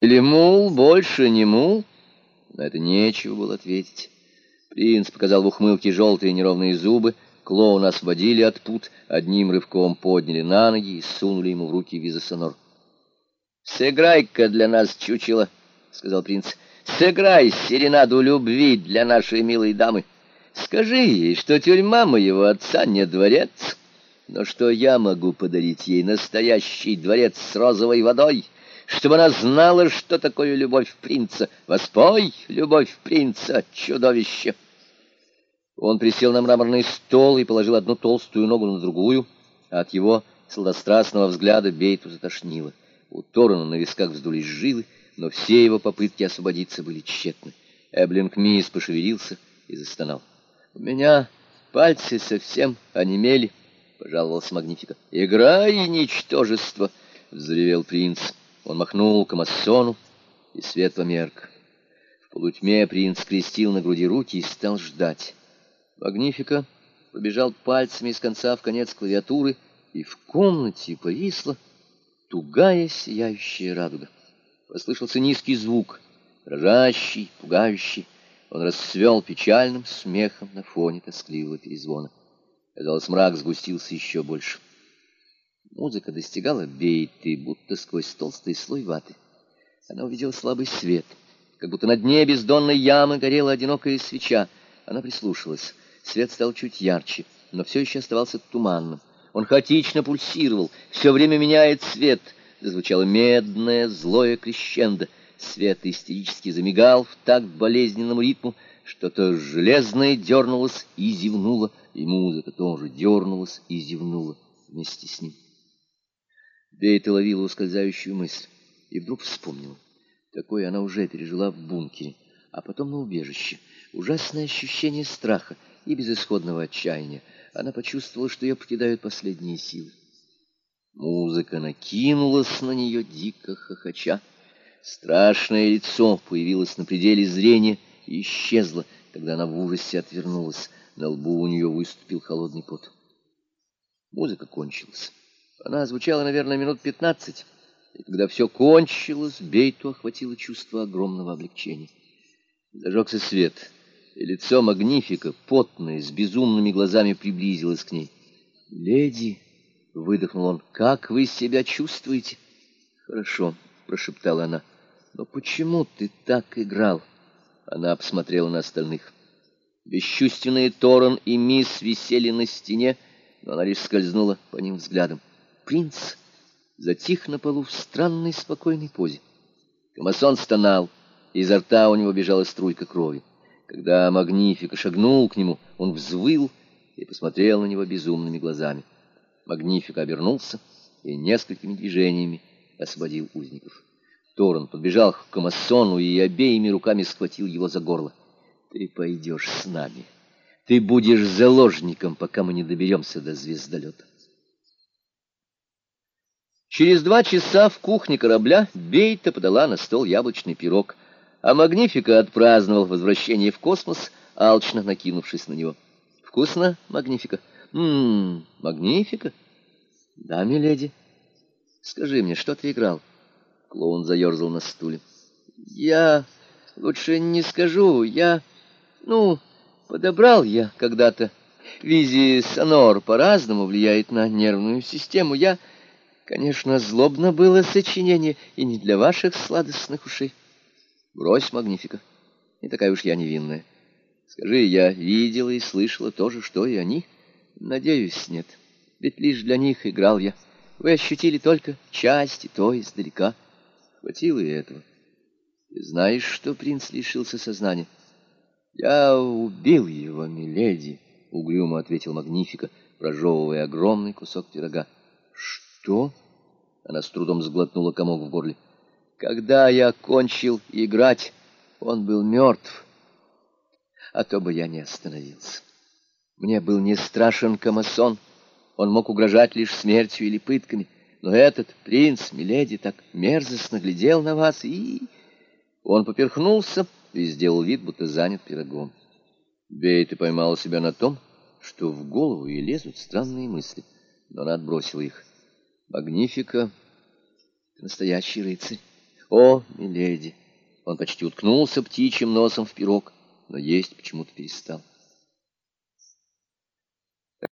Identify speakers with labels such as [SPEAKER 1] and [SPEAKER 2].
[SPEAKER 1] Или мул, больше не мул? На это нечего было ответить. Принц показал в ухмылке желтые неровные зубы, клоуна освободили от пут, одним рывком подняли на ноги и сунули ему в руки визасонор. «Сыграй-ка для нас, чучело», — сказал принц. «Сыграй серенаду любви для нашей милой дамы. Скажи ей, что тюрьма моего отца не дворец, но что я могу подарить ей настоящий дворец с розовой водой» чтобы она знала, что такое любовь принца. Воспой, любовь принца, чудовище!» Он присел на мраморный стол и положил одну толстую ногу на другую, а от его сладострастного взгляда Бейту затошнило. У Торана на висках вздулись жилы, но все его попытки освободиться были тщетны. Эблинг Мисс пошевелился и застонал. «У меня пальцы совсем онемели», — пожаловался Магнифика. «Играй, ничтожество!» — взревел принц. Он махнул к и свет померк. В полутьме принц скрестил на груди руки и стал ждать. Магнифика побежал пальцами из конца в конец клавиатуры, и в комнате повисла тугая сияющая радуга. Послышался низкий звук, дрожащий, пугающий. Он расцвел печальным смехом на фоне тоскливого перезвона. Казалось, мрак сгустился еще больше. Музыка достигала бейты, будто сквозь толстый слой ваты. Она увидела слабый свет, как будто на дне бездонной ямы горела одинокая свеча. Она прислушалась. Свет стал чуть ярче, но все еще оставался туманным. Он хаотично пульсировал, все время меняет цвет. Зазвучало медное, злое крещендо. Свет истерически замигал в такт болезненному ритму. Что-то железное дернулось и зевнуло, и музыка тоже дернулась и зевнула вместе с ним. Бейта ловила ускользающую мысль и вдруг вспомнила. Такое она уже пережила в бункере, а потом на убежище. Ужасное ощущение страха и безысходного отчаяния. Она почувствовала, что ее покидают последние силы. Музыка накинулась на нее, дико хохоча. Страшное лицо появилось на пределе зрения и исчезло, когда она в ужасе отвернулась. На лбу у нее выступил холодный пот. Музыка кончилась. Она звучала, наверное, минут пятнадцать, и когда все кончилось, Бейту охватило чувство огромного облегчения. Зажегся свет, и лицо Магнифика, потное, с безумными глазами, приблизилось к ней. «Леди!» — выдохнул он. «Как вы себя чувствуете?» «Хорошо», — прошептала она. «Но почему ты так играл?» Она посмотрела на остальных. Бесчувственные Торон и Мисс висели на стене, но она лишь скользнула по ним взглядом принц затих на полу в странной спокойной позе. Камасон стонал, изо рта у него бежала струйка крови. Когда Магнифика шагнул к нему, он взвыл и посмотрел на него безумными глазами. Магнифика обернулся и несколькими движениями освободил узников. Торон подбежал к Камасону и обеими руками схватил его за горло. «Ты пойдешь с нами. Ты будешь заложником, пока мы не доберемся до звездолета». Через два часа в кухне корабля Бейта подала на стол яблочный пирог, а Магнифика отпраздновал возвращение в космос, алчно накинувшись на него. «Вкусно, Магнифика?» «Ммм, Магнифика?» «Да, миледи». «Скажи мне, что ты играл?» Клоун заерзал на стуле. «Я... лучше не скажу. Я... ну, подобрал я когда-то. Визи сонор по-разному влияет на нервную систему. Я...» Конечно, злобно было сочинение, и не для ваших сладостных ушей. Брось, Магнифика, не такая уж я невинная. Скажи, я видела и слышала то же, что и они? Надеюсь, нет. Ведь лишь для них играл я. Вы ощутили только части то издалека. Хватило и этого. Ты знаешь, что принц лишился сознания? Я убил его, миледи, — угрюмо ответил Магнифика, прожевывая огромный кусок пирога. Что? Она с трудом сглотнула комок в горле. Когда я кончил играть, он был мертв. А то бы я не остановился. Мне был не страшен Камасон. Он мог угрожать лишь смертью или пытками. Но этот принц, миледи, так мерзостно глядел на вас, и... Он поперхнулся и сделал вид, будто занят пирогом. Бейта поймала себя на том, что в голову ей лезут странные мысли, но она отбросила их. Магнифика, ты настоящий рыцарь. О, миледи! Он почти уткнулся птичьим носом в пирог, но есть почему-то перестал.